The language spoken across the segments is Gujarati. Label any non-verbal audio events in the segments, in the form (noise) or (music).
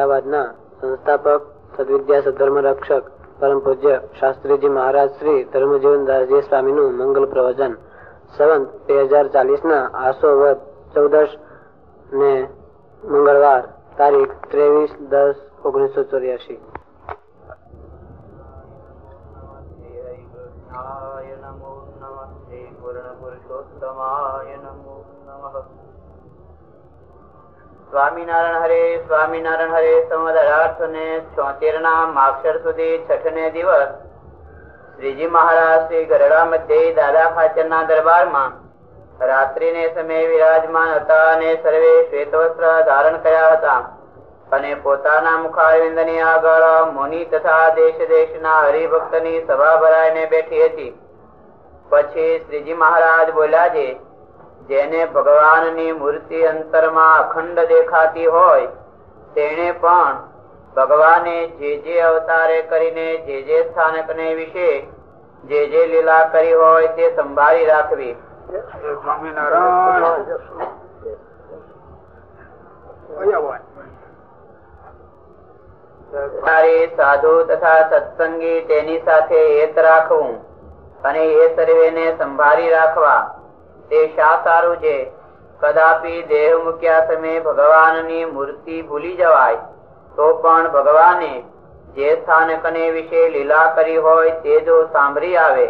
અમદાવાદના સંસ્થાપક, સદવિદ્યા સધર્મ રક્ષક પરમ પૂજ્ય શાસ્ત્રીજી મહારાજ શ્રી ધર્મજીવન સ્વામીનું મંગલ પ્રવચન. સંવંત બે હજાર ચાલીસના આસો વદ ચૌદશ ને મંગળવાર તારીખ ત્રેવીસ દસ ઓગણીસો ચોર્યાસી પૂર્ણ પુરુષોત્તમાય નમો નમઃ. સ્વામિનારાયણ હરે સ્વામિનારાયણ હરે સંવત અઢારસો ને છોતેર ના માક્ષર સુધી છઠ ને દિવસ. શ્રીજી મહારાજ શ્રી ગરડા મધ્ય દાદા ખાચર ના દરબારમાં રાત્રિ ને સમયે વિરાજમાન હતા અને સર્વે શ્વેત વસ્ત્ર ધારણ કર્યા હતા અને પોતાના મુખારવિંદની આગળ મુનિ તથા દેશ દેશ ના હરિભક્તની સભા ભરાઈને બેઠી હતી. પછી શ્રીજી મહારાજ બોલ્યા છે જેને ભગવાનની મૂર્તિ અંતરમાં અખંડ દેખાતી હોય, તેણે પણ ભગવાને જે જે અવતારે કરીને જે જે સ્થાનકને વિશે જે જે લીલા કરી હોય તે સંભાળી રાખવી. સાધુ તથા સત્સંગી તેની સાથે હેત રાખવું અને એ સર્વેને સંભાળી રાખવા. તે શા સારું છે કદાપી દેહ મૂક્યા સમયે ભગવાનની મૂર્તિ ભૂલી જવાય તો પણ ભગવાને જે સ્થાનકને વિશે લીલા કરી હોય તે જો સાંભળી આવે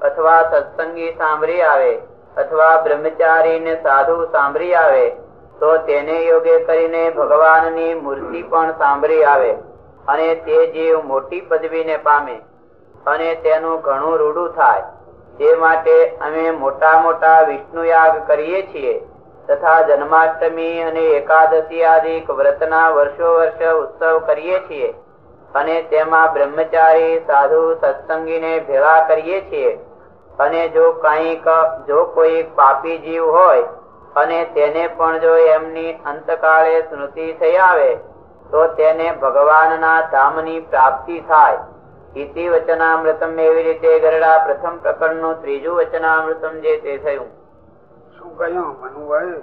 અથવા સત્સંગી સાંભળી આવે અથવા બ્રહ્મચારી ને સાધુ સાંભળી આવે તો તેને યોગ્ય કરીને ભગવાનની મૂર્તિ પણ સાંભળી આવે અને તે જીવ મોટી પદવીને પામે અને તેનું ઘણું રૂડું થાય તે માટે અમે મોટા મોટા વિષ્ણુ યાગ કરીએ છીએ, તથા જન્માષ્ટમી અને એકાદશી આદિ વ્રતના વર્ષો વર્ષ ઉત્સવ કરીએ છીએ, અને તેમાં બ્રહ્મચારી, સાધુ, સત્સંગીને ભેળા કરીએ છીએ, અને જો કંઈક, જો કોઈ પાપી જીવ હોય, અને તેને પણ જો એમની અંતકાળે સ્મૃતિ થઈ આવે, તો તેને ભગવાનના ધામની પ્રાપ્તિ થાય. ઇતિ વચનામૃતમ એવી રીતે ગરડા પ્રથમ પ્રકરણનું ત્રીજું વચનામૃતમ જે તે થયું. શું કહ્યું? મનુભાઈ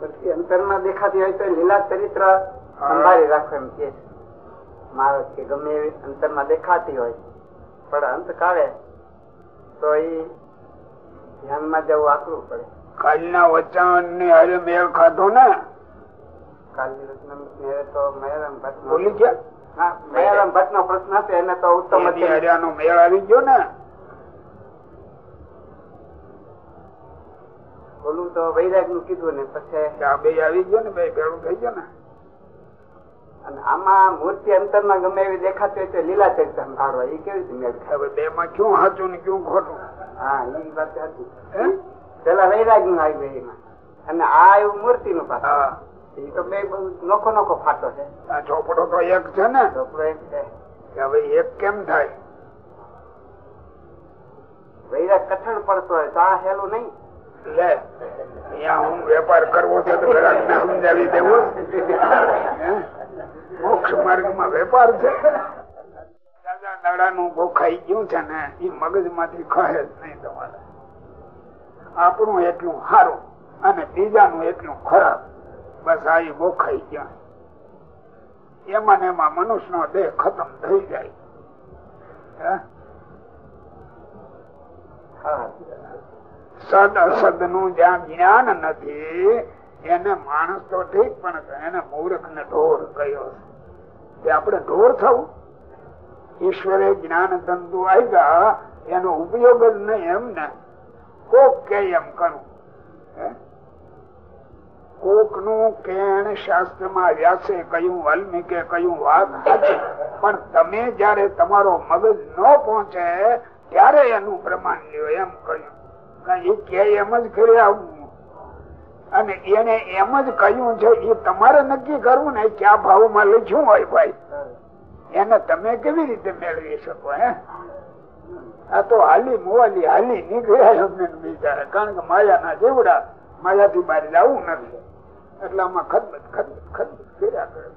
પછી અંતરમાં દેખાતી હોય તો લીલા ચરિત્ર સંભાળી રાખવા એમ કે મહારાજ કે ગમે એવી અંતરમાં દેખાતી હોય. પણ અંત કાળે તો એ ધ્યાનમાં જવું આકરું પડે. કાલના વચનની હારે મેળ ખાધો ને? કાલની મેળે તો મેળ ભૂલી બોલી ગયા? ભટ્ટ નો પ્રશ્ન હતો એને તો ઉત્તમ એની મેળ આવી ગયો ને. બોલું તો વૈરાગનું કીધું ને પછી આ બે આવી ગયો ને બે ભેળું થઈ ગયો ને. અને આમાં મૂર્તિ અંતરમાં ગમે એવી દેખાતી હોય તો લીલા ચરિત્ર સંભાળવા એ કેવી રીતે મેળ હવે બે માં ક્યુ સાચું ને ક્યુ ખોટું? હા એ વાત હતી હે? પેલા વૈરાગનું આવી ગયું એમાં. અને આ એવું મૂર્તિ નું પાછું નોખો નોખો ફાટો છે. આ ચોપડો તો એક છે ને? ચોપડો એક છે. હવે એક કેમ થાય? વૈરાગ કઠણ પડતો હોય તો આ હેલું નહીં. લે અહીંયા હું વેપાર કરવો છે તો ગ્રાહક ને સમજાવી દેવો. મોક્ષ માર્ગમાં વેપાર છે. દાદા દાડા નું ગોખાઈ ગયું છે ને એ મગજમાંથી ખહે જ નહીં તમારે. આપણું એટલું સારું અને બીજાનું એટલું ખરાબ. બસ આ ગોખાઈ ગયા. એમાં ને એમાં મનુષ્ય નો દેહ ખતમ થઈ જાય. હે? હા. સદ અસદનું જ્યાં જ્ઞાન નથી, એને માણસ તો ઠીક, પણ એને મૂર્ખ ને ઢોર કયો તે આપણે ઢોર થવું? ઈશ્વરે જ્ઞાન તંતુ આવ્યા એનો ઉપયોગ જ નહીં એમ ને કોક કે એમ કરું હે? કોકનું કેણ શાસ્ત્રમાં વ્યાસે કહ્યું, વાલ્મીકે કહ્યું, વાત સાચી. પણ તમે જયારે તમારો મગજ ન પહોંચે, ત્યારે એનું પ્રમાણ લ્યો, એમ કહ્યું. એ કે એમ જ ઘરે આવવું અને એને એમ જ કહ્યું છે, એ તમારે નક્કી કરવું ને, ક્યાં ભાવમાં લખ્યું હોય ભાઈ. એને તમે કેવી રીતે મેળવી શકો, હે? આ તો હાલી મોવાલી હાલી નીકળ્યા અમને કારણ કે માયાના જેવડા માયાથી બહાર જવું નથી. એટલે આમાં ખદબત ખદબત ખદબત ફેર્યા કરે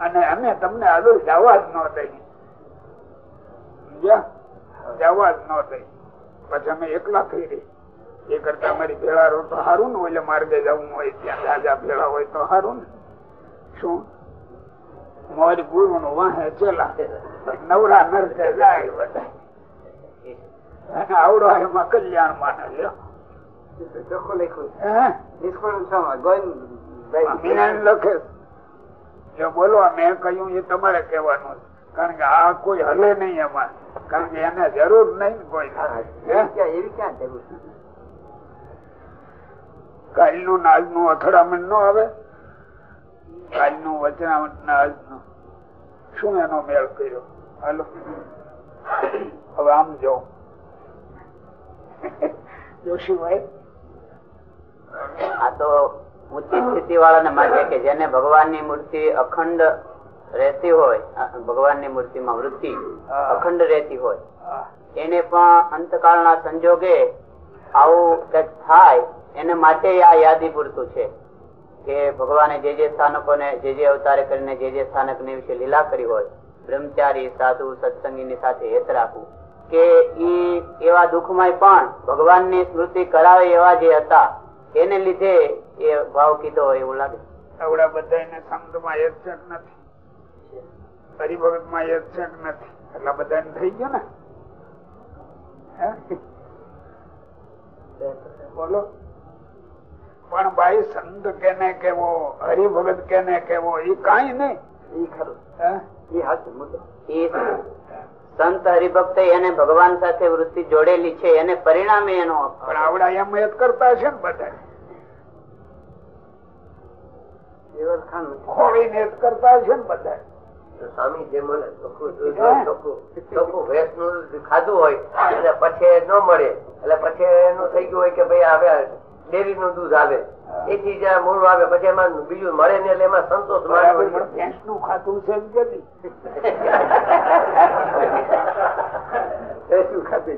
અને અમે તમને આગળ જવા જ ન દઈ જવા જ ન દઈ પછી અમે એકલા થઈ રહી એ કરતા અમારી ભેળા રહો તો સારું ને એટલે માર્ગે જવું હોય, ત્યાં તાજા ભેળા હોય તો સારું ને. શું? મોર ગુરુ નું વાહે ચેલા. નવરા નરકે જાય બધા. આવડો એમાં કલ્યાણ માને લ્યો ચોખ્ખું લખ્યું નિષ્ફળ ગોવિંદ લખે જો બોલો મેં કહ્યું એ તમારે કહેવાનું છે. કારણ કે આ કોઈ હલે નહીં એમાં. કારણ કે એને જરૂર નહીં કોઈ. એવી ક્યાં જરૂર કાલનું ને અથડામણ ન આવે? કાલનું વચનામત ને આજનું. શું એનો મેળ કર્યો? હાલો. હવે આમ જો. જોશીભાઈ આ તો ઊંચી સ્થિતિ વાળાને માટે કે જેને ભગવાનની મૂર્તિ અખંડ રહેતી હોય ભગવાનની મૂર્તિમાં વૃત્તિ અખંડ રહેતી હોય, એને પણ અંતકાળના સંજોગે આવું કંઈક થાય, એને માટે આ યાદી પૂરતું છે કે ભગવાને જે જે સ્થાનકોને, જે જે અવતારે કરીને જે જે સ્થાનકની વિશે લીલા કરી હોય, બ્રહ્મચારી, સાધુ, સત્સંગીની સાથે હેત રાખવું, કે ઈ એવા દુઃખમાં પણ ભગવાનની સ્મૃતિ કરાવે એવા જે હતા એને લીધે એ ભાવ કીધો એવું લાગે. આવડા બધા સંતમાં એક છે નથી. હરિભગતમાં એક નથી. એટલા બધા થઈ ગયો ને? હે? બોલો. પણ ભાઈ સંત કેને કેવો હરિભગત કેને કેવો એ કઈ નહીં. એ ખરું. એ હાથ મુદ્દો. એ સંત હરિભક્ત એને ભગવાન સાથે વૃત્તિ જોડેલી છે એને પરિણામે એનો પણ આવડા એમ જ કરતા છે ને બધા. ખોળીને કરતા છે ને બધા સ્વામી જે મને ખાધું હોય અને પછી ન મળે. એટલે પછી એનું થઈ ગયું હોય કે ભાઈ હવે ડેરી નું દૂધ આવે. એથી બીજા મૂળ આવે પછી એમાં બીજું મળે ને એટલે એમાં સંતોષ ભેંસનું ખાતું છે (laughs)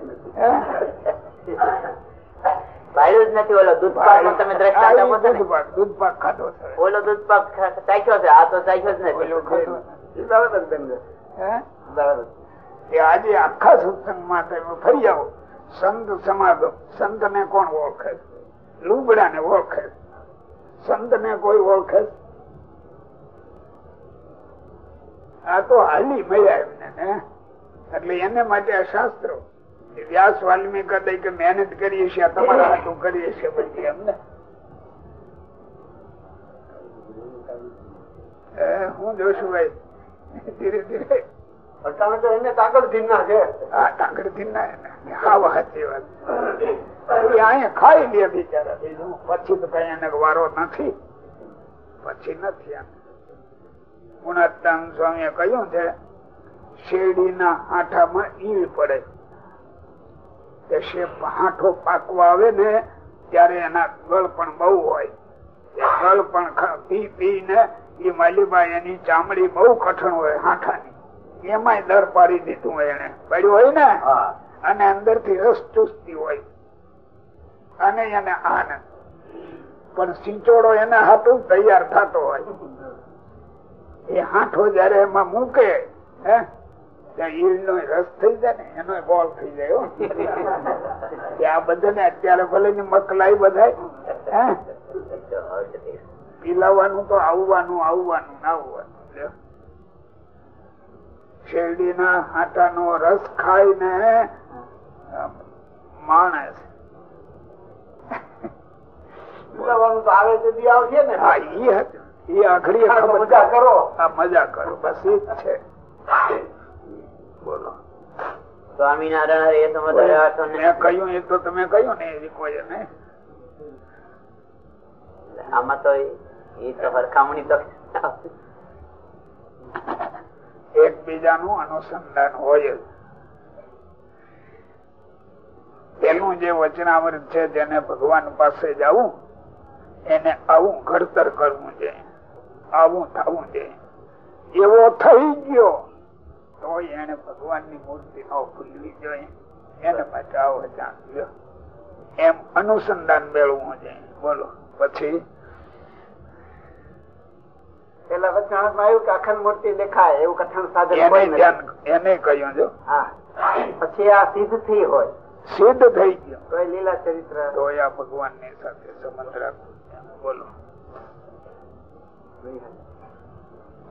નથી. ઓલો તમે ઓલો ચાખ્યો આ તો ચાખ્યો જ નથી. આજે આખા સત્સંગમાં તમે ફરી આવો. સંત સમાગમ. સંત ને કોણ ઓળખે? લુગડા ને ઓળખે. સંત ને કોઈ ઓળખે આ તો હાલી મળ્યા એમને ને એટલે એને માટે આ શાસ્ત્રો. વ્યાસ વાલ્મી દઈ કે મહેનત કરીએ છીએ તમારા હાથું કરીએ છીએ પછી એમને. હું જોશું ભાઈ. ધીરે ધીરે અટાણે તો એને. કાગળ ગુણાત્તાન સ્વામીએ કહ્યું છે, શેરડીના આઠામાં ઈળ પડે. તે શેપ હાંઠો પાકવા આવે ને, ત્યારે એના ગળ પણ બહુ હોય. ગળ પણ પી પી ને એ માલીબાઈ એની ચામડી બહુ કઠણ હોય, હાંઠાની. એમાંય દર પાડી દીધું હોય એને. પડ્યું હોય ને? અને અંદરથી રસ ચૂસતી હોય. અને એને આનંદ પણ સિંચોડો એને હાથું તૈયાર થતો હોય. એ હાથો જયારે એમાં મૂકે હે રસ થઈ જાય ને એનો બોલ થઈ જાય આ બધાને અત્યારે ભલે ની મકલાઈ બધાય હે. પીલાવાનું તો આવવાનું આવવાનું ના આવવાનું. શેરડીના આટાનો રસ ખાઈને માણસ આવશે ને. હા ઈ હતું. ઈ આખરી હા, તો ખબર મજા કરો. આ મજા કરો બસ ઈ જ છે. બોલો. સ્વામિનારાયણ એ સમજ અર્થો ને મેં કહ્યું એ તો તમે કહ્યું ને એ કોઈ નહીં આમાં તો એ તો હરખામણી તો એકબીજાનું અનુસંધાન હોય જ. પેલું જે વચનામૃત છે જેને ભગવાન પાસે જવું, એને આવું ઘડતર કરવું છે, આવું થવું છે. એવો થઈ ગયો તો એને ભગવાનની મૂર્તિ ન ભૂલવી જોઈએ. એને માટે આવો જાણ. એમ અનુસંધાન મેળવવું છે. બોલો, પછી? પેલા વચનામૃતમાં આવ્યું કે અખંડ મૂર્તિ દેખાય એવું કઠણ સાધન એને કહ્યું જો. હા. પછી આ સિદ્ધ થઈ હોય. સિદ્ધ થઈ ગયો. તો એ લીલા ચરિત્ર. તો આ ભગવાનની સાથે સંબંધ રાખો. બોલો.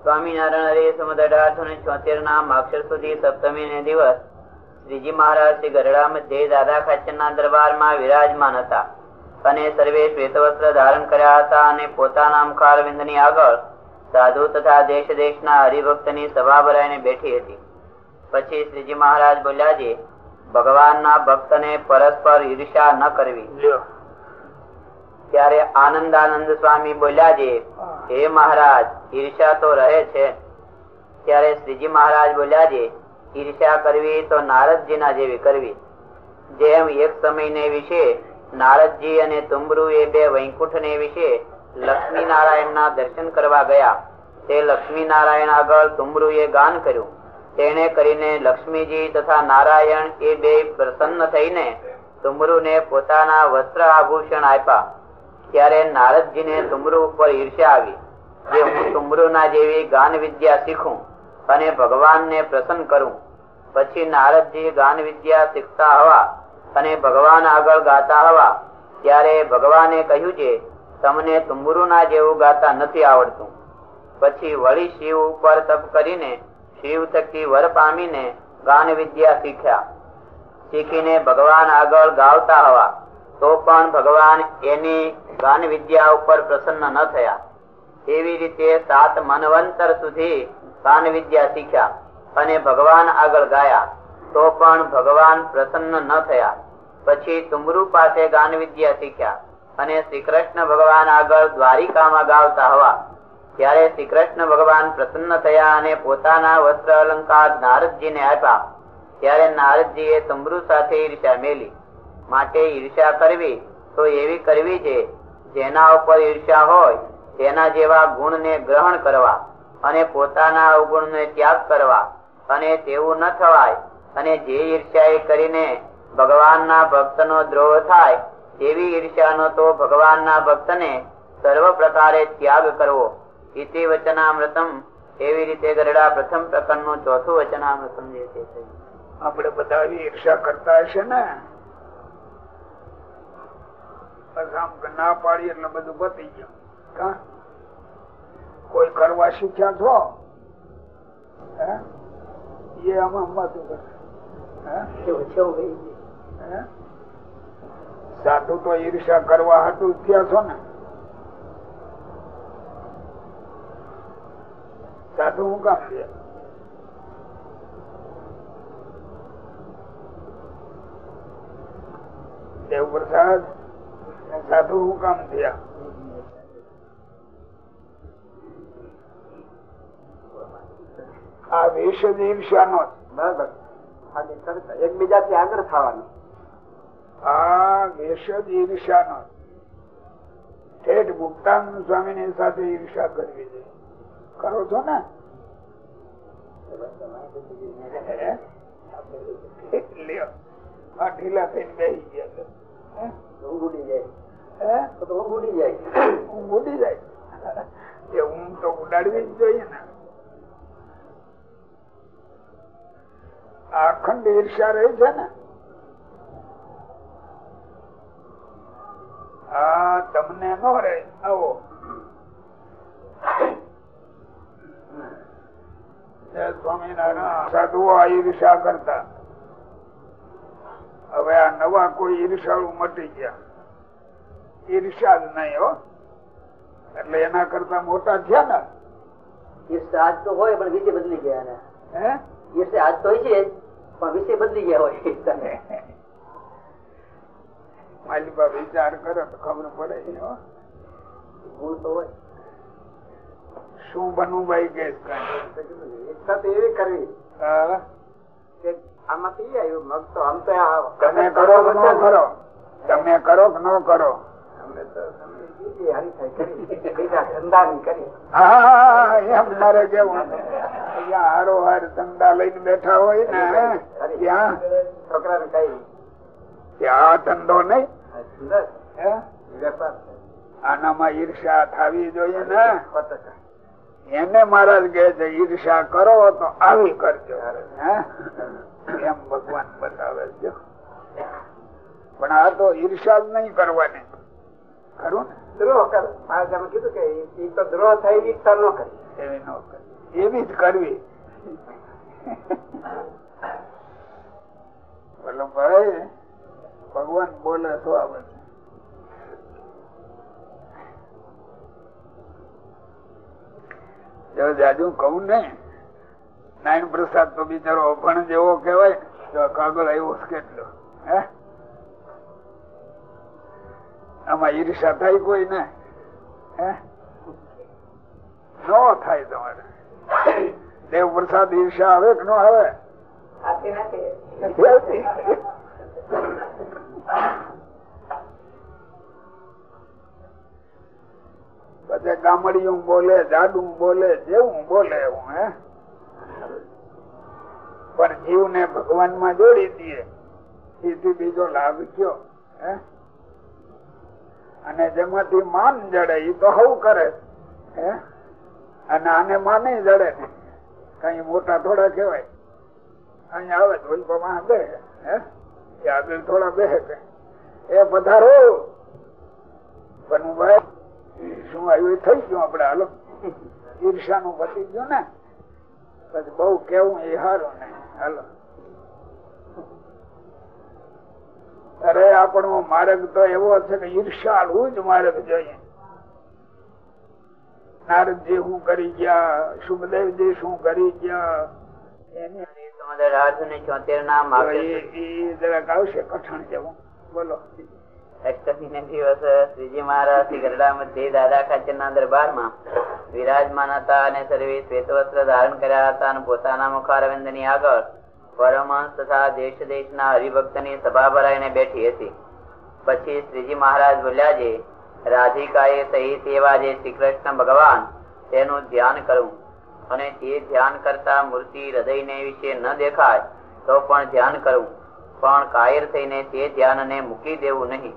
સ્વામિનારાયણ હરે સમત અઢારસો ને છોતેર ના માક્ષર સુધી સપ્તમી ને દિવસ શ્રીજી મહારાજ શ્રી ગરડા મધ્ય દાદા ખાચર ના દરબારમાં વિરાજમાન હતા. અને સર્વે શ્વેત વસ્ત્ર ધારણ કર્યા હતા અને પોતાના મુખારવિંદની આગળ સાધુ તથા દેશ દેશના હરિભક્તની સભા ભરાઈને બેઠી હતી. પછી શ્રીજી મહારાજ બોલ્યા છે ભગવાનના ભક્તને પરસ્પર ઈર્ષા ન કરવી. ત્યારે આનંદાનંદ સ્વામી બોલ્યા છે હે મહારાજ ઈર્ષા તો રહે છે. ત્યારે શ્રીજી મહારાજ બોલ્યા છે ઈર્ષા કરવી તો નારદજીના જેવી કરવી. જેમ એક સમયને વિશે નારદજી અને તુમરુ એ બે વૈકુંઠને વિશે લક્ષ્મી નારાયણ ના દર્શન કરવા ગયા. તે લક્ષ્મી નારાયણ આગળ તુંબરુ એ ગાન કર્યું. તેને કરીને લક્ષ્મીજી તથા નારાયણ એ બે પ્રસન્ન થઈને તુમરુ પોતાના વસ્ત્ર આભૂષણ આપ્યા. ત્યારે નારદજીને તુમરુ ઉપર ઈર્ષ્યા આવી, જે હું તુમરુના જેવી ગાન વિદ્યા શીખું અને ભગવાનને પ્રસન્ન કરું. પછી નારદજી ગાન વિદ્યા શીખતા હવા અને ભગવાન આગળ ગાતા હવા. ત્યારે ભગવાને કહ્યું છે તમને તુંબરુ ના જેવું ગાતા નથી આવડતું. પછી વળી શિવ ઉપર તપ કરીને શિવ થકી વર પામીને ગાન વિદ્યા શીખ્યા. શીખીને ભગવાન આગળ ગાવતા હવા, તો પણ ભગવાન એની ગાન વિદ્યા ઉપર પ્રસન્ન ન થયા. એવી રીતે સાત મનવંતર સુધી ગાન વિદ્યા શીખ્યા અને ભગવાન આગળ ગાયા, તો પણ ભગવાન પ્રસન્ન ન થયા. પછી તુમરુ પાસે ગાન વિદ્યા શીખ્યા. અને શ્રી કૃષ્ણ ભગવાન આગળ દ્વારિકામાં ગાવતા હવા. ત્યારે શ્રી કૃષ્ણ ભગવાન પ્રસન્ન થયા અને પોતાના વસ્ત્ર અલંકાર નારદજીને આપ્યા. ત્યારે નારદજીએ તંબરુ સાથે ઈર્ષા મેલી. માટે ઈર્ષા કરવી તો એવી કરવી છે, જેના ઉપર ઈર્ષા હોય, તેના જેવા ગુણને ગ્રહણ કરવા અને પોતાના અવગુણને ત્યાગ કરવા અને તેવું ન થવાય. અને જે ઈર્ષા એ કરીને ભગવાનના ભક્તનો દ્રોહ થાય તેવી ઈર્ષાનો તો ભગવાનના ભક્તને સર્વ પ્રકારે ત્યાગ કરવો ઇતિ વચનામૃતમ એવી રીતે ગરડા પ્રથમ પ્રકરણનું ચોથું વચનામૃતમ જે છે. આપણે બધા ઈર્ષા કરતા હશે ને ના પાડી એટલે બધું બતી ગયું કા? કોઈ કરવા શીખ્યા છો હે? એ આમાં અંબાતું કરે હે? હે? સાધુ તો ઈર્ષા કરવા હતું થયા છો ને. સાધુ હું કામ છે? દેવ પ્રસાદ સાધુ હું કામ થયા? આ વેશ જ ઈર્ષા નો બરાબર. ખાલી કરતા એકબીજાથી આગળ થવાનું. આ વેશ ઈર્ષા નો ઠેઠ સ્વામી સાથે ઈર્ષા કરવી છે. કરો છો ને? ઢીલા થઈને બેસી. હે? હે? ઊંઘ ઉડી જાય. એ ઊંઘ તો ઉડાડવી જ જોઈએ ને. અખંડ ઈર્ષા રહી છે ને? તમને ન રે આવો. સ્વામિનારાયણ સાધુઓ આ ઈર્ષા કરતા. હવે આ નવા કોઈ ઈર્ષાળુ મટી ગયા. ઈર્ષા જ નહીં હો. એટલે એના કરતા મોટા થયા ને? ઈર્ષા આજ તો હોય પણ વિષય બદલી ગયા ને હે? ઈર્ષા આજ તો હોય છે પણ વિષય બદલી ગયા હોય. (laughs) માલિકા વિચાર કરો તો ખબર પડે ગુણ તો હોય. શું બનવું ભાઈ કે એવી કરવી. આમાંથી આવ્યું મગ તો આમ તો તમે કરો કે ન કરો? તમે કરો કે ન કરો? બેઠા હોય ને ત્યાં છોકરા કઈ આ ધંધો નહીં? સુંદર હે? વેપાર આનામાં ઈર્ષા થવી જોઈએ ને. એને મહારાજ કે છે ઈર્ષા કરો તો આવી કરજો. એમ ભગવાન બતાવે છે. પણ આ તો ઈર્ષા જ નહીં કરવાની. ખરું ને? દ્રોહ કર. મહારાજાએ કીધું કે એ તો દ્રોહ થાય ઈચ્છા ન કરી. એવી ન કરી. એવી જ કરવી. (laughs) બોલો ભાઈ ભગવાન બોલે તો આવે જો જાજુ કહું ને નારાયણ પ્રસાદ તો બિચારો અભણ જેવો કેવાય તો કાગળ આવ્યો કેટલો હે? આમાં ઈર્ષા થાય કોઈ ને હે? નો થાય તમારે. દેવ પ્રસાદ ઈર્ષા આવે કે નો આવે? (laughs) પછી ગામડિયું બોલે, જાડું બોલે, જેવું બોલે એવું, હે? પણ જીવ ને ભગવાનમાં જોડી દઈએ એથી બીજો લાભ કયો, હે? અને જેમાંથી માન જડે એ તો હવ કરે, હે? અને આને માને જડે કઈ મોટા થોડા કેવાય અહીંયા આવે ધોલપામાં હે? એ આગળ થોડા બે એ પધારો. પણ શું આવ્યું થઈ ગયું આપડે હાલો. ઈર્ષા નું પતી ગયું ને? પછી બહુ કેવું એ હારું ને. હાલો. અરે, આપણો માર્ગ તો એવો છે કે ઈર્ષાળું જ માર્ગ જોઈએ. નારદજી શું કરી ગયા? સુખદેવજી શું કરી ગયા? વિરાજમાન હતા અને સર્વે શ્વેત વસ્ત્ર ધારણ કર્યા હતા અને પોતાના મુખારવિંદની આગળ પરમહંસ તથા દેશ દેશ ના હરિભક્તની સભા ભરાઈને બેઠી હતી. પછી શ્રીજી મહારાજ બોલ્યા છે રાધિકાએ સહિત એવા જે શ્રી કૃષ્ણ ભગવાન તેનું ધ્યાન કરવું અને તે ધ્યાન કરતા મૂર્તિ હૃદયને વિશે ન દેખાય તો પણ ધ્યાન કરવું. પણ કાયર થઈને તે ધ્યાનને મૂકી દેવું નહીં.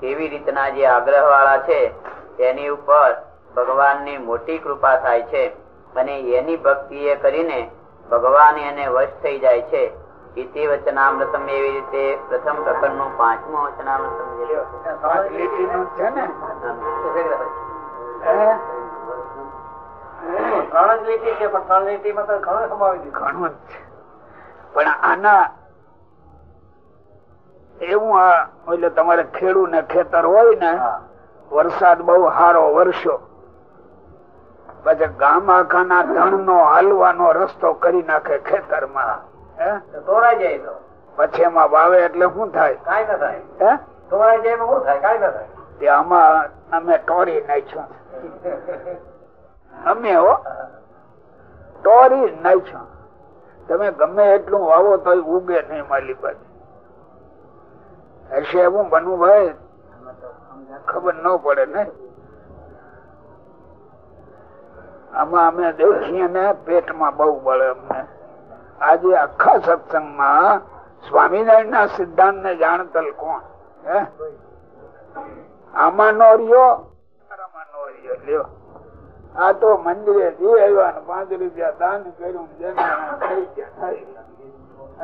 તેવી રીતના જે આગ્રહ વાળા છે તેની ઉપર ભગવાનની મોટી કૃપા થાય છે અને એની ભક્તિ એ કરીને ભગવાન એને વશ થઈ જાય છે. ઇતિ વચનામૃતમ એવી રીતે પ્રથમ પ્રકરણનું પાંચમું વચનામૃતમ છે. ને? ત્રણ જ લીટી છે પણ ત્રણ લીટીમાં તો ઘણું સમાવી દીધું ઘણું જ પણ આના એવું આ એટલે તમારે ખેડૂત ને ખેતર હોય ને વરસાદ બહુ સારો વરસ્યો. પછી ગામ આખાના ધણ નો હાલવાનો રસ્તો કરી નાખે ખેતરમાં. હે? તોરાઈ જાય તો. પછી એમાં વાવે એટલે શું થાય? કઈ ના થાય. તોરાઈ જાય શું થાય? કાંઈ ના થાય. તે આમાં અમે ટોરી નાખ્યું. (laughs) અમે હો. ટોરી નાખ્યું. તમે ગમે એટલું વાવો તો ઉગે નહીં માલી પાસે. હશે એવું બનવું ભાઈ. ખબર ન પડે ને. આમાં અમે દેખીએ ને પેટમાં બહુ બળે અમને. આજે આખા સત્સંગમાં સ્વામિનારાયણ ના સિદ્ધાંત ને જાણતલ કોણ આમાં નો રહ્યો. લ્યો. આ તો મંદિરે જઈ આવ્યા પાંચ રૂપિયા દાન કર્યું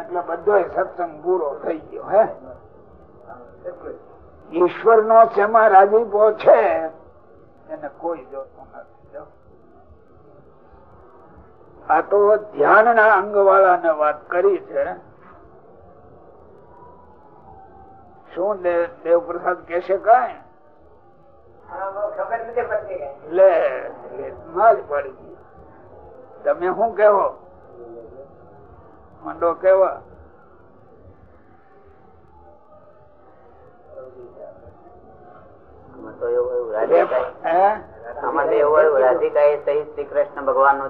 એટલે બધો સત્સંગ પૂરો થઈ ગયો, હે? ઈશ્વર નો શેમાં રાજીપો છે, એને કોઈ જોતું નથી આ તો ધ્યાન ના અંગ વાળા ને વાત કરી છે. શું દેવ પ્રસાદ કેશે કઈ? લે ના જ પડી. તમે શું કેવો મંડો કેવા?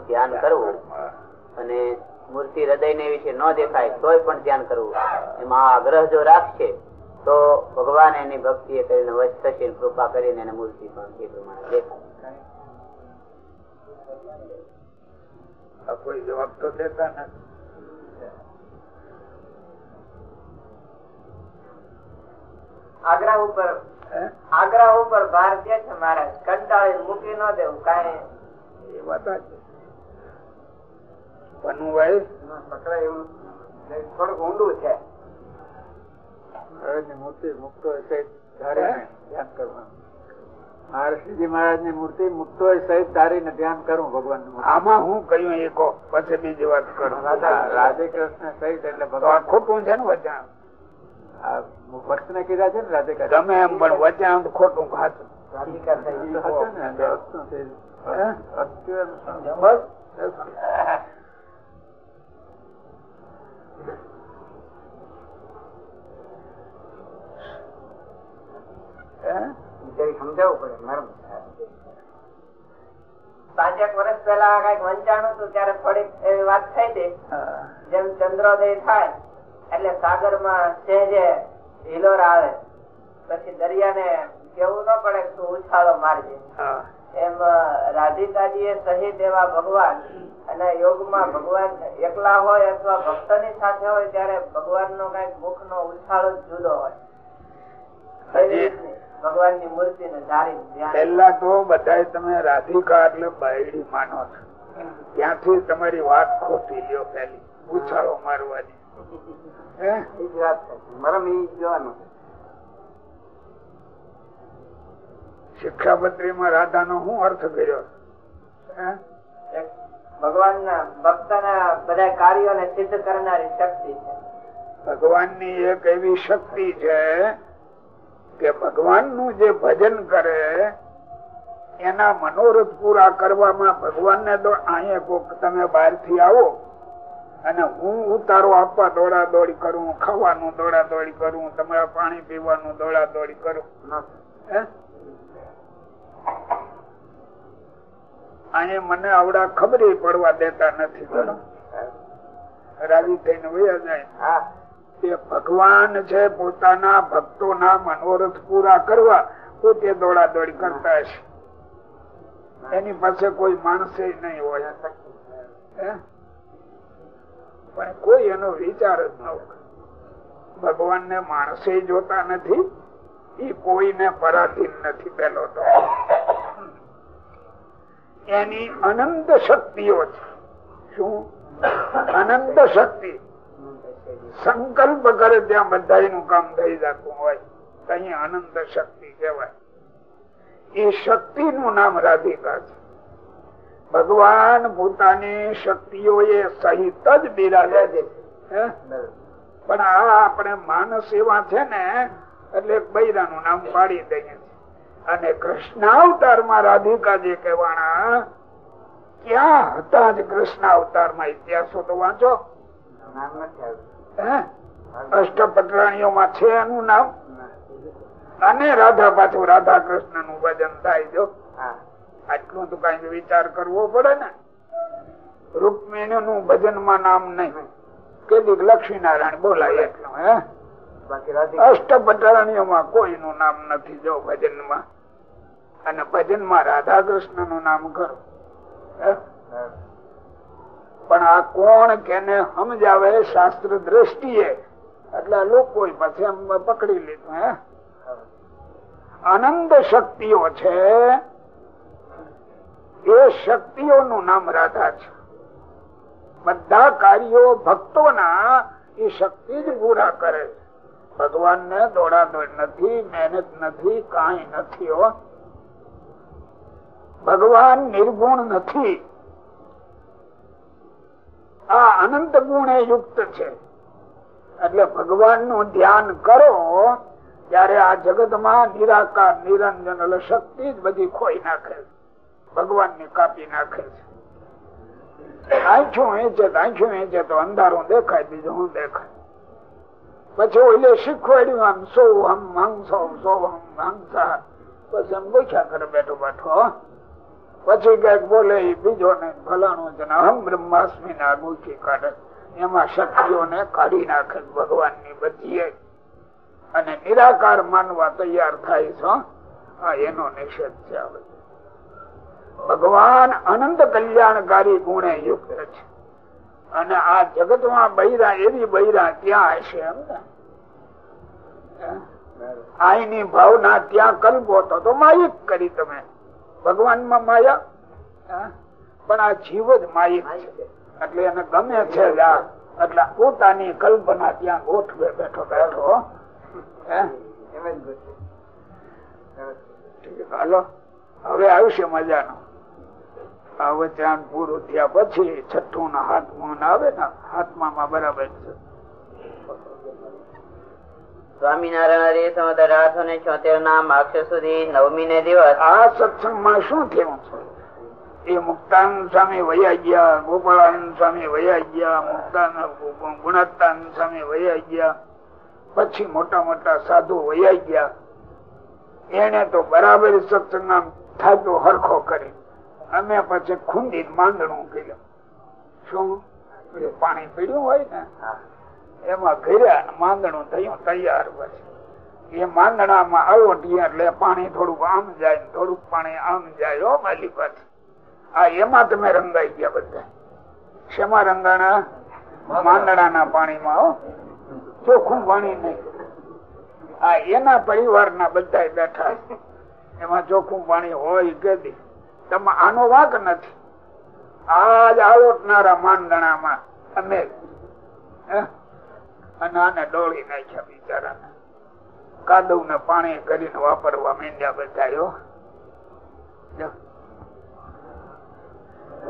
ધ્યાન કરવું અને મૂર્તિ હૃદય ને વિશે ન દેખાય તોય પણ ધ્યાન કરવું. એમાં આગ્રહ જો રાખશે તો ભગવાન એની ભક્તિ એ કરીને વચ થશે કૃપા કરીને એને મૂર્તિ પણ એ પ્રમાણે દેખાય. કોઈ જવાબ તો દેતા નથી. આગ્રા ઉપર? આગ્રા ઉપર ભાર દે છે મહારાજ. કંટાળી મૂકી ન દેવું કાંઈ. એ વાત સાચી. પન્નુભાઈ પકડાય એવું થોડુંક ઊંડું છે. મૂર્તિ મૂકતો હશે ધ્યાન કરવાનું. મહર્ષિજી મહારાજની મૂર્તિ મુક્તો સહિત તારીને ધ્યાન કરું ભગવાન આમાં હું કહ્યું એ કહો પછી બીજી વાત કરું. રાધે કૃષ્ણ સહિત એટલે આ ભગવાન. ખોટું છે ને વચન આ ભક્ત કીધા છે ને રાધે કૃષ્ણ. ગમે એમ પણ વચન ખોટું ખાતું. રાધિકા સમજાવવું પડે મરમ પાંચેક વર્ષ પહેલા કંઈક વંચાણું હતું ત્યારે થોડીક એવી વાત થઈ હતી. જેમ ચંદ્રોદય થાય એટલે સાગરમાં સહેજે હિલોર આવે પછી દરિયાને કેવું ન પડે તું ઉછાળો મારજે. એમ રાધિકાજી એ સહિત એવા ભગવાન અને યોગમાં ભગવાન એકલા હોય અથવા ભક્તની સાથે હોય ત્યારે ભગવાન નો કંઈક મુખ નો ઉછાળો જુદો હોય. ભગવાનની મૂર્તિ ને ધારી પેલા તો બધા તમે રાધિકા એટલે બાયડી માનો છો. ત્યાંથી તમારી વાત ખોટી લ્યો પેલી. ઉછાળો મારવાની. મરમ એ જોવાનું શિક્ષાપત્રી માં રાધા નો શું અર્થ કર્યો? હે? ભગવાન ના ભક્ત ના બધા કાર્યોને સિદ્ધ કરનારી શક્તિ છે. ભગવાનની એક એવી શક્તિ છે કે ભગવાનનું જે ભજન કરે એના મનોરથ પૂરા કરવામાં ભગવાનને તો અહીંયા કોક તમે બહારથી આવો અને હું ઉતારો આપવા દોડા દોડી કરું ખાવાનું દોડા દોડી કરું તમારે પાણી પીવાનું દોડા દોડી કરું અહીંયા મને આવડા ખબરે પડવા દેતા નથી રાજી થઈને વયા જાય. હા. તે ભગવાન છે, પોતાના ભક્તોના મનોરથ પૂરા કરવા પોતે દોડાદોડી કરતા હશે. એની પાસે કોઈ માણસે નહીં હોય. પણ કોઈ એનો વિચાર જ ન ભગવાન ને માણસે જોતા નથી, એ કોઈને પરાધીન નથી પેલો તો. એની અનંત શક્તિઓ છે. શું? અનંત શક્તિ. સંકલ્પ કરે ત્યાં બધા નું કામ થઈ જતું હોય. અહીંયા અનંત શક્તિ કહેવાય. એ શક્તિ નું નામ રાધિકા છે. ભગવાન પોતાની શક્તિઓ એ સહિત જ બિરાજે પણ આ આપણે માનસ એવા છે ને, એટલે બૈરા નું નામ પાડી દઈએ અને કૃષ્ણાવતારમાં રાધિકા જે કહેવાના ક્યાં હતા જ કૃષ્ણાવતારમાં ઇતિહાસો તો વાંચો? નામ નથી આવ્યું અષ્ટપટરાણીઓમાં છે એનું નામ? અને રાધા પાછું રાધા કૃષ્ણનું ભજન થાય જો. આટલું તો કઈ વિચાર કરવો પડે ને. રૂકમિણી નું ભજનમાં નામ નહીં. કેટલીક લક્ષ્મીનારાયણ બોલાય એટલું હે? બાકી માં અષ્ટપટરાણીઓમાં કોઈ નું નામ નથી જો ભજનમાં અને ભજનમાં રાધા કૃષ્ણનું નામ કરો. હે? પણ આ કોણ કેને સમજાવે શાસ્ત્ર દ્રષ્ટિએ? એટલે લોકો પકડી લીધું, હે? આનંદ શક્તિઓ છે, એ શક્તિઓનું નામ રાધા છે. બધા કાર્યો ભક્તોના એ શક્તિ જ પૂરા કરે છે. ભગવાન ને દોડાદોડ નથી, મહેનત નથી, કઈ નથી ભગવાન નિર્ગુણ નથી. આ અનંત ગુણે યુક્ત છે. એટલે ભગવાનનું ધ્યાન કરો, ત્યારે આ જગતમાં નિરાકાર, નિરંજન એટલે શક્તિ જ બધી ખોઈ નાખે ભગવાન ને કાપી નાખે છે. આંખું વેચે આંખું વેચે તો અંધારું દેખાય, બીજું હું દેખાય? પછી ઓલે શીખવાડ્યું આમ સો હમ હંસો સો હમ હંસા પછી એમ ગોખ્યા કરે બેઠો બેઠો પછી કંઈક બોલે બીજો ને ભલાણો છે ને બ્રહ્માસ્મી ના ગોખી કાઢે. એમાં શક્તિઓને કાઢી નાખે ભગવાનની બધી અને નિરાકાર માનવા તૈયાર થાય છો આ એનો નિષેધ છે ભગવાન અનંત કલ્યાણકારી ગુણે યુક્ત છે. અને આ જગતમાં બૈરા એવી બૈરા ત્યાં હશે એમ ને? ભાવના ત્યાં કલ્પો તો માયિક કરી તમે. ભગવાનમાં માયા? પણ આ જીવ જ માયિક છે. એટલે એને ગમે છે. એટલે પોતાની કલ્પના ત્યાં ગોઠવે બેઠો બેઠો. હાલો. હવે આવશે મજાનો. આ ત્યાં પૂરું થયા પછી છઠ્ઠું ના હાથમાં આવે ને હાથમાં બરાબર છે. સ્વામિનારાયણ સમત અઢારસો ને છોતેર ના માર્ચ સુધી નવમી ને દિવસ આ સત્સંગમાં શું થયું છે? એ મુક્તાન સ્વામી વયા ગયા ગોપાળાન સ્વામી વયા ગયા મુક્તાનંદ ગુણાતાનંદ સ્વામી વયા ગયા પછી મોટા મોટા સાધુ વયા ગયા. એને તો બરાબર સત્સંગ થાતો હરખો કરી અમે પછી ખૂંદી માંદણું કર્યું. શું? પાણી પીડ્યું હોય ને? એમાં ઘર્યા માંદણું થયું તૈયાર પછી એ માંદણામાં અળવટીએ એટલે પાણી થોડુંક આમ જાય થોડુંક પાણી આમ જાય હો માલી પાછી આ એમાં તમે રંગાઈ ગયા બધા. શેમાં રંગાણા? માંદણાના પાણીમાં હો. ચોખ્ખું પાણી નહીં. આ એના પરિવારના બધા બેઠા એમાં ચોખ્ખું પાણી હોય કે તમે આનો વાંક નથી. આજ આવટનારા માંદણામાં અમે અને ડોળી નાખ્યા બિચારાને. કાદવ ને પાણી કરીને વાપરવા માંડ્યા બધા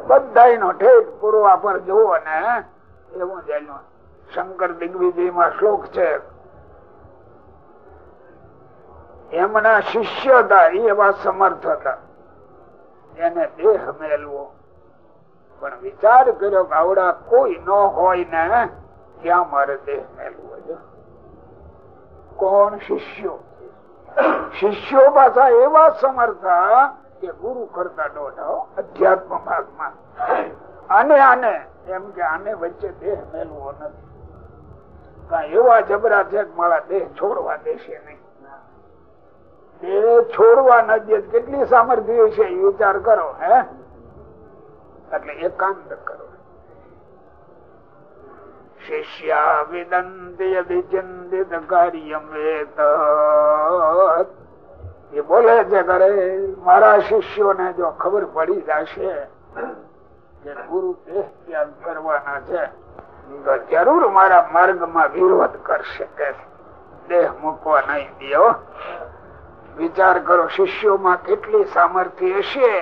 બધા નો ઠેઠ પૂરવા પર જુઓ ને એવું જાણ્યું શંકર દિગ્વિજયમાં શ્લોક છે. એમના શિષ્ય હતા એવા સમર્થ હતા. એને દેહ મેલવો પણ વિચાર કર્યો કે આવડા કોઈ ન હોય ને ક્યાં મારે દેહ મેલવો છે? કોણ શિષ્યો? શિષ્યો પાછા એવા સમર્થ કે ગુરુ કરતા દોઢાઓ અધ્યાત્મ ભાગમાં. અને આને, એમ કે આને વચ્ચે દેહ મેળવો નથી. એવા જબરા છે મારા દેહ છોડવા દેશે નહીં. દેહ છોડવા ન કેટલી સામર્થ્ય છે વિચાર કરો, હે? એટલે એકાંત કરો. શિષ્યા વિદંતી વિચિંતિત કાર્યમ એ બોલે છે કરે મારા શિષ્યોને જો ખબર પડી જશે કે ગુરુ દેહ ત્યાગ કરવાના છે તો જરૂર મારા માર્ગમાં વિરોધ કરશે કે દેહ મૂકવા નહીં દો વિચાર કરો શિષ્યોમાં કેટલી સામર્થ્ય હશે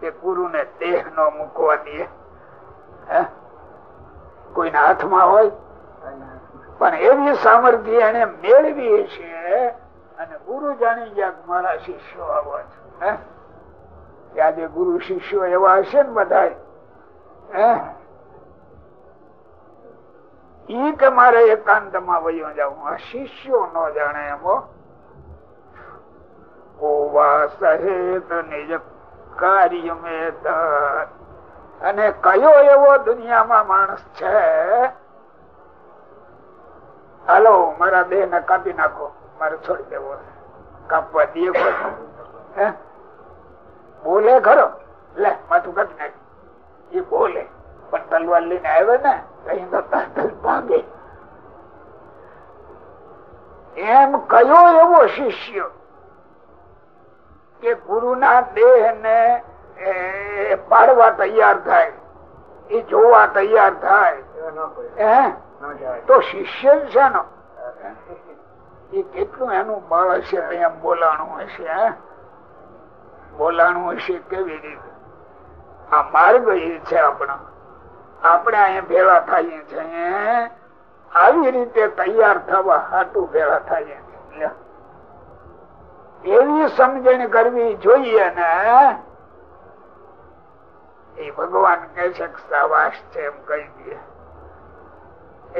કે ગુરુ ને દેહ નો મૂકવા દે કોઈના હાથમાં હોય. પણ એવી સામર્થ્ય એને મેળવી છે અને ગુરુ જાણી ગયા મારા શિષ્યો આવા છે આજે ગુરુ શિષ્યો એવા હશે ને બધા ઈ કે એકાંતમાં વયો જવું શિષ્યો ન જાણે એમો ઓવા સહેત નિજ કાર્ય અને કયો એવો દુનિયામાં માણસ છે? હાલો, મારા દેહ ને કાપી નાખો. મારે છોડી દેવો કાપવા દે બોલે ખરો. લે, માથું કાપી નાખ. એ બોલે. પણ તલવાર લઈને આવે ને કઈ ભાગે. એમ કયો એવો શિષ્ય કે ગુરુ ના દેહ ને પાડવા તૈયાર થાય, એ જોવા તૈયાર થાય. તો શિષ્ય છે નો એ કેટલું એનું બળ હશે એમ બોલાણું હશે બોલાણું હશે કેવી રીતે? આ માર્ગ એ છે આપણા. આપણે અહીંયા ભેળા થઈએ છીએ આવી રીતે તૈયાર થવા હાટું ભેળા થઈએ છીએ. એવી સમજણ કરવી જોઈએ ને એ ભગવાન કહે છે સાવાસ છે એમ કહી દે.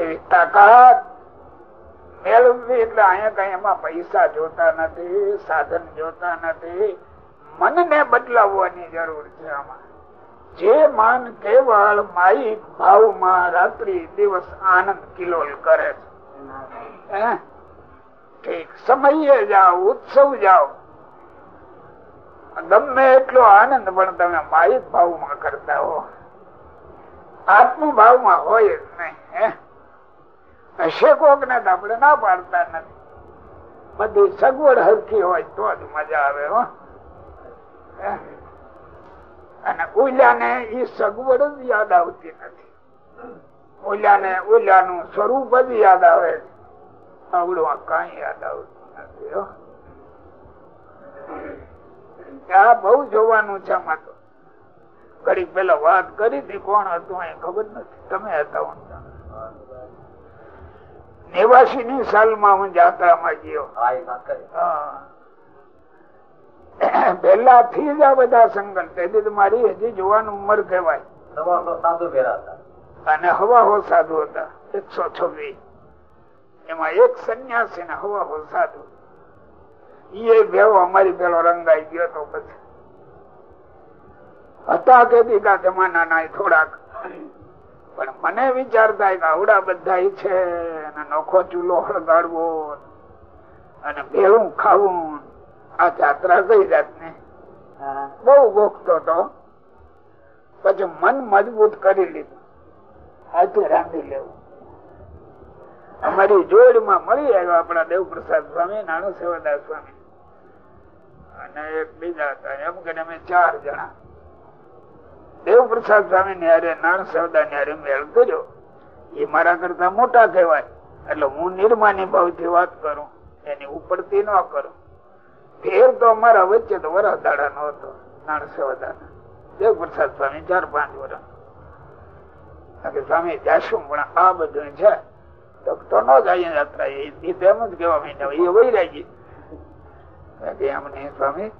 એવી તાકાત મેળવવી એટલે અહીંયા કઈ એમાં પૈસા જોતા નથી, સાધન જોતા નથી. મનને બદલાવવાની જરૂર છે આમાં. જે માન કેવળ માઇક ભાવમાં રાત્રિ દિવસ આનંદ કિલોલ કરે છે. ઠીક. સમયે જાઓ, ઉત્સવ જાઓ. ગમે એટલો આનંદ પણ તમે માહિત ભાવમાં કરતા હો. આત્મ ભાવમાં હોય જ નહીં હશે કોક ને આપણે ના પાડતા નથી. બધી સગવડ હરખી હોય તો જ મજા આવે, હો? અને ઉલ્યાને એ સગવડ જ યાદ આવતી નથી. ઓલાને ઓલાનું સ્વરૂપ જ યાદ આવે. આવડવા કઈ યાદ આવતું નથી આ બહુ જોવાનું છે આમાં તો. ઘડી પેલા વાત કરી હતી કોણ હતું એ ખબર નથી. તમે હતા નેવાસી ની સાલમાં હું જાત્રામાં ગયો. પેલા થી જ આ બધા સંગત તેથી મારી હજી જોવાનું ઉંમર કહેવાય. અને હવા હો સાધુ હતા એકસો છવ્વીસ. એમાં એક સંન્યાસી ને હવા હો સાધુ. એ ભેવો અમારી પેલો રંગાઈ ગયો તો પછી. હતા કે દીકા જમાના ના થોડાક. પણ મને વિચારતા કે આવડા બધા છે અને નોખો ચૂલો હળગાડવો અને ભેળું ખાવું. આ જાત્રા કઈ જાતને બહુ ભોગતો હતો. પછી મન મજબૂત કરી લીધું. હાથે રાંધી લેવું. અમારી જોડમાં મળી આવ્યો આપણા દેવપ્રસાદ સ્વામી નાનું સેવાદાસ સ્વામી. અને એક બીજા હતા. એમ કે અમે ચાર જણા. દેવપ્રસાદ સ્વામી ન્યારે નાણ સેવદા ન્યારે મેળ કર્યો. એ મારા કરતા મોટા કહેવાય. એટલે હું નિર્માની ભાવથી વાત કરું, એની ઉપરથી ન કરું. ફેર તો અમારા વચ્ચે તો વરસ દાડા નો હતો નાણ સેવદા દેવપ્રસાદ સ્વામી ચાર પાંચ વર્ષ સ્વામી જાશું, પણ આ બધું છે. તો ન જાય યાત્રા. એ તેમ જ કેવા મહિના એ વૈરાજી એમ નહીં, સ્વામી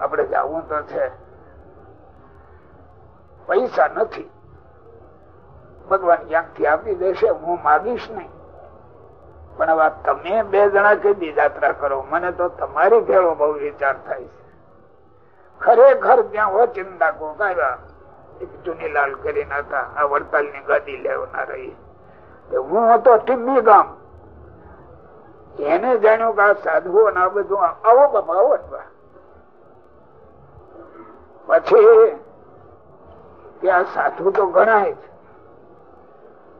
આપડે જવું તો છે. પૈસા નથી. ભગવાન ક્યાંકથી આપી દેશે, હું માગીશ નહીં. પણ હવે તમે બે જણા કીધી યાત્રા કરો? મને તો તમારી ભેળો બહુ વિચાર થાય છે. ખરેખર ત્યાં હો ચિંતા કોકાવ્યા એક ચુનીલાલ કરીને હતા, આ વડતાલની ગાડી લેવાના રહી. હું હતો ટીમ્મી ગામ. એને જાણ્યું કે આ સાધુઓ ને આ બધું આવો બાપા, આવો પછી ત્યાં સાધુ તો ગણાય છે.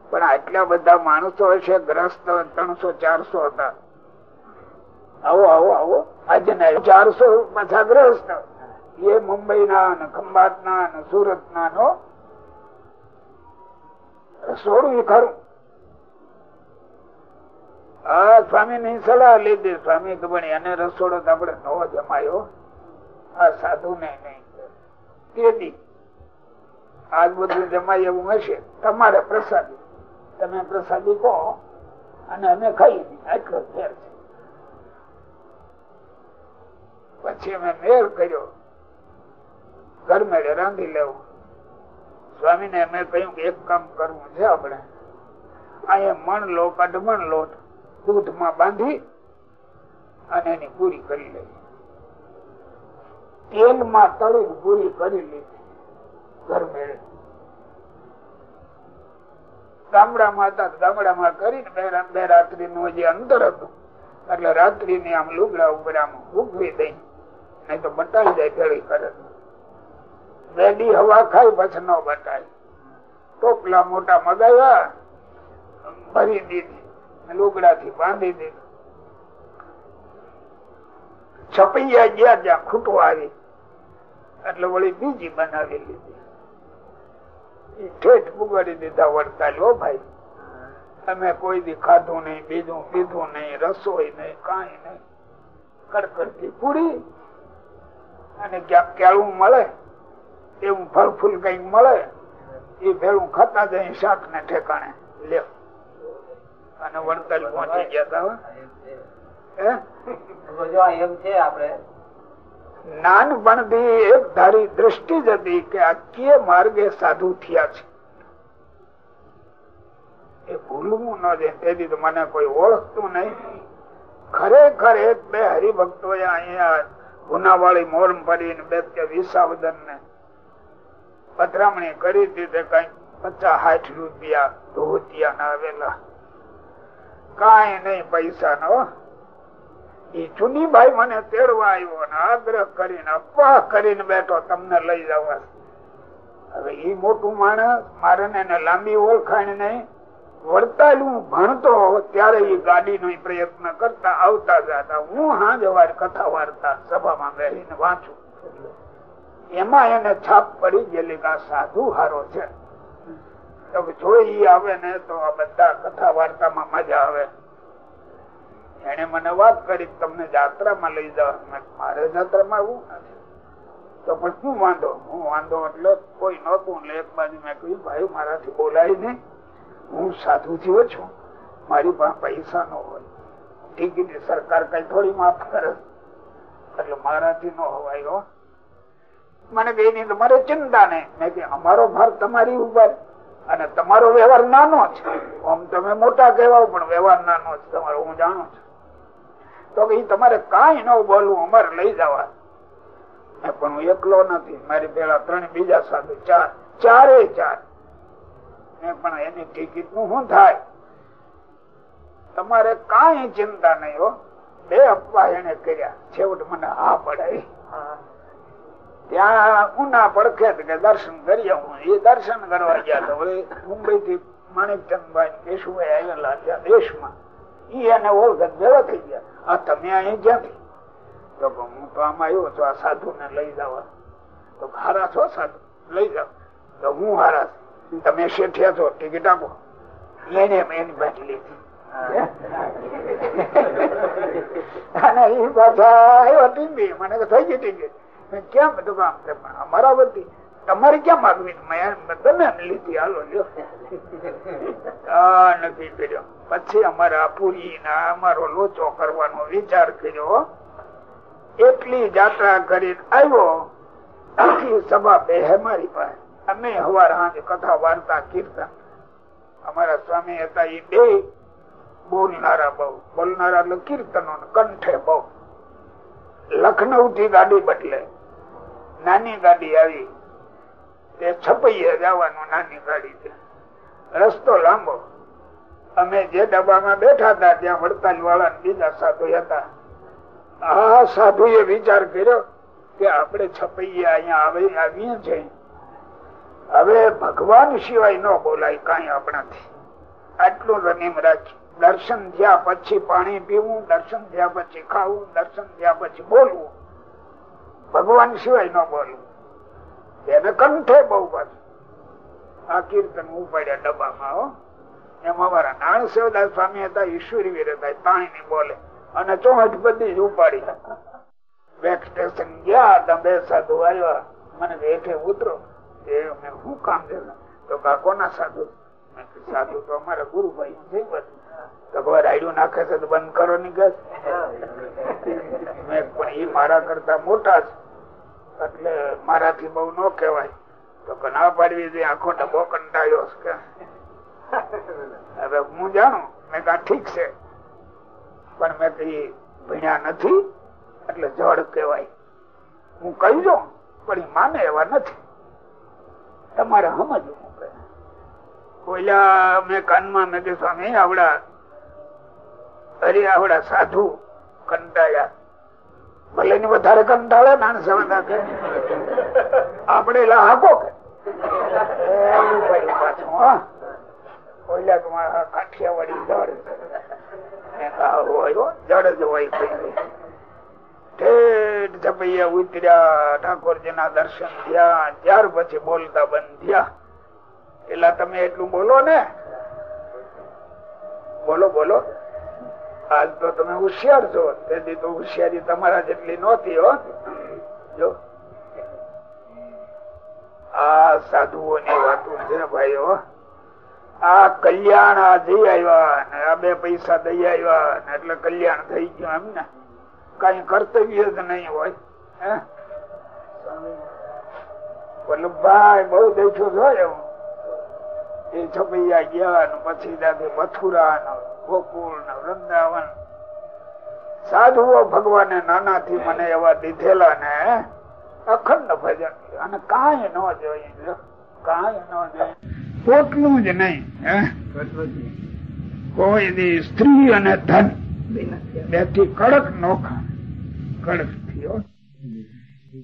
પણ આટલા બધા માણસો હશે, ગ્રસ્ત ત્રણસો, ચારસો હતા. આવો આવો આવો. આજે ચારસો પાછા ગ્રસ્ત. એ મુંબઈ ના ખંભાત ના સુરત ના નો રસોડું ખરું. આ સ્વામી ની સલાહ લીધી. સ્વામી કે ભણી અને રસોડો તો આપડે નવો જમાયો. આ સાધુ ને નહીં આજ બધું જમાય એવું હશે. તમારે પ્રસાદી. તમે પ્રસાદી કહો. અને અમે ખાઈ આટલો ફેર છે. પછી અમે મેળ કર્યો. ઘર મેળે રાંધી લેવું. સ્વામી ને અમે કહ્યું કે એક કામ કરવું છે આપણે. અહીંયા મણ લોટ અઢમણ લોટ દૂધમાં બાંધી અને એની પૂરી કરી લઈ. તેલમાં તળી પૂરી કરી લીધી. ઘર મેળે જે અંતર હતું. એટલે રાત્રિ ને આમ લુગડા ઉપર આમ દઈ. નહીં તો બટાઈ જાય ભેળી કરે. વેડી હવા ખાઈ પછી ન બટાય ટોપલા મોટા મગાવ્યા, ભરી દીધી. લુગડા થી બાંધી દીધું. છપૈયા જ્યાં જ્યાં ખૂટો આવી. એટલે વળી બીજી બનાવી લીધી. ઠેઠ પુગાડી દીધા વડતાલ ભાઈ અમે કોઈ દી ખાધું નહીં, બીજું પીધું નહીં, રસોઈ નહીં, કઈ નહીં. કડકડતી પૂરી. અને ક્યાંક કેળું મળે, એવું ફળફૂલ કઈ મળે એ ભેળું ખાતા જાય શાક ને ઠેકાણે. લે અને વડતાલ પહોંચી ગયા હતા એમ છે આપડે નાનપણથી એક ધારી દ્રષ્ટિ જ હતી કે આ કે માર્ગે સાધુ થયા છે. એ ભૂલવું ન જાય તેથી તો મને કોઈ ઓળખતું નહીં. ખરેખર એક બે હરિભક્તો અહીંયા ગુનાવાળી મોરમ ભરીને બે કે વિસાવદન ને પધરામણી કરી દીધે કઈ પચાસ સાઠ રૂપિયા ધોતિયા ના આવેલા. કઈ નહીં પૈસા નો એ ચુનીભાઈ મને તેડવા આવ્યો ને આગ્રહ કરીને અપવાહ કરીને બેઠો, તમને લઈ જવા. હવે એ મોટું માણસ મારે એને લાંબી ઓળખાણ નહીં. વડતાલું ભણતો ત્યારે એ ગાડી નો પ્રયત્ન કરતા, આવતા જતા. હું હા જવાર કથા વાર્તા સભામાં બેસીને વાંચું. એમાં એને છાપ પડી ગયેલી સાધુ હારો છે. જોઈ આવે ને તો આ બધા કથા વાર્તામાં મજા આવે. એને મને વાત કરી તમને જાત્રામાં લઈ જવા મારે જાત્રામાં એવું નથી તો પણ શું વાંધો? હું વાંધો એટલે કોઈ નહોતું. એટલે એક બાજુ મેં કહ્યું, ભાઈ, મારાથી બોલાય નહીં. હું સાધુ થયો છું મારી પાસે પૈસા ન હોય. ટિકિટ સરકાર કઈ થોડી માફ કરે. એટલે મારાથી ન હોવાયો. મને કઈ નહીં તમારે ચિંતા નહીં. મેં કે અમારો ભાર તમારી ઉપર. અને તમારો વ્યવહાર નાનો છે. આમ તમે મોટા કહેવાઓ, પણ વ્યવહાર નાનો છે. તમારો હું જાણું છું. તો કે તમારે કાંઈ ન બોલવું, અમારે લઈ જવા. પણ હું એકલો નથી. મારી પેલા ત્રણ, બીજા સાધુ ચાર. ચારે ચાર. પણ એની ટિકિટનું શું થાય? તમારે કાંઈ ચિંતા નહીં હો. બે અપવા એને કર્યા. છેવટ મને હા. પડાય ત્યાં ઉના પડખે કે દર્શન કરી એ દર્શન કરવા ગયા તો મુંબઈ થી માણિકચંદભાઈ કેશુભાઈ આવેલા ત્યાં દેશમાં. ઈ એને ઓળખ ભેળા થઈ ગયા. આ તમે અહીં ક્યાંથી તો હું તો આમાં આવ્યો છું આ સાધુ ને લઈ જવા. તો હારા છો સાધુ? લઈ જાવ તો હું હારા. તમે શેઠિયા છો ટિકિટ આપો. એને એની બાકી લીધી અને એ પાછા આવ્યો ટીંબી. મને થઈ ગઈ ટિકિટ કેમ બધું અમારા વતી તમારે ક્યાં માગવી? તમે લીધી. હાલો નથી કર્યો. પછી અમારા પૂરી ના અમારો લોચો કરવાનો વિચાર કર્યો. એટલી જાત્રા કરી આવ્યો. આખી સભા બે મારી પાસે. અમે હવાર હાંજે કથા, વાર્તા, કીર્તન. અમારા સ્વામી હતા એ બે. બોલનારા બહુ. બોલનારા કીર્તનો કંઠે બહુ. લખનઉ થી ગાડી બદલે. નાની ગાડી આવી. તે છપૈયે જવાનું નાની ગાડી છે. રસ્તો લાંબો. અમે જે ડબ્બામાં બેઠા હતા, ત્યાં વડતાલ વાળા બીજા સાધુ હતા. આ સાધુ એ વિચાર કર્યો કે આપણે છપૈયા અહીંયા આવી, આવીએ છીએ. હવે ભગવાન સિવાય ન બોલાય કઈ આપણાથી. આટલું રનીમ રાખી દર્શન થયા પછી પાણી પીવું, દર્શન થયા પછી ખાવું, દર્શન થયા પછી બોલવું. ભગવાન સિવાય ન બોલવું એને કંઠે બહુ પાછું આ કીર્તન ઉપાડ્યા ડબ્બામાં એમ અમારા નાણ સેવદાસ સ્વામી હતા, ઈશ્વરી વીર હતા પાણી બોલે. અને ચોહટ બધી જ ઉપાડી બેક સ્ટેશન ગયા હતા, બે સાધુ આવ્યા. મને હેઠે ઉતરો. એ મેં શું કામ છે? તો કા કોના સાધુ? સાધુ તો અમારા ગુરુભાઈ છે, બસ. રાયડું નાખે છે તો બંધ કરો ની ગેસ. મારા કરતા મોટા છે. એટલે મારાથી બહુ ન કહેવાય. તો કે ના પાડવી જોઈએ, આખો ડબ્બો કંટાળ્યો છે હવે હું જાણું, મેં કા ઠીક છે. પણ મેં કઈ ભણ્યા નથી, એટલે જળ કહેવાય. હું કહી દઉં, પણ એ માને એવા નથી. તમારે સમજવું. ઓલા મેં કાનમાં મેં કે સ્વામી, આવડા, અરે આવડા સાધુ કંટાળ્યા. ભલે ને વધારે કંટાળે નાણ સમજા કે. આપણે હાકો કે. કાઠિયાવાડી જડ જડ જ હોય ઠેઠ જપૈયા ઉતર્યા ઠાકોરજી ના દર્શન થયા, ત્યાર પછી બોલતા બંધ થયા. પેલા તમે એટલું બોલો ને. બોલો બોલો. આજ તો તમે હોશિયાર છો. તેથી તો હોશિયારી તમારા જેટલી નહોતી, હો. જો. આ સાધુઓની વાતો છે ભાઈઓ આ કલ્યાણ આ જઈ આવ્યા ને આ બે પૈસા દઈ આવ્યા ને એટલે કલ્યાણ થઈ ગયું એમ ને. કઈ કર્તવ્ય જ નહીં હોય, હે? વલ્લભભાઈ બહુ દેખ્યો છો એવું એ છપૈયા ગયા ને પછી ત્યાંથી મથુરા ને ગોકુળ ને વૃંદાવન. સાધુઓ ભગવાને નાના થી મને એવા દીધેલા ને અખંડ ભજન અને કાંઈ ન જોઈએ. કાંઈ ન જોઈએ પોતનું જ નહીં? કોઈ દી સ્ત્રી અને ધન બેથી કડક નોખા કડક થયો.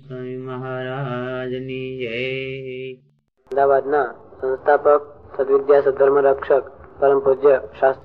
સ્વામી મહારાજની જય. અમદાવાદના સંસ્થાપક સદવિદ્યા સદધર્મ રક્ષક પરમ પૂજ્ય શાસ્ત્રી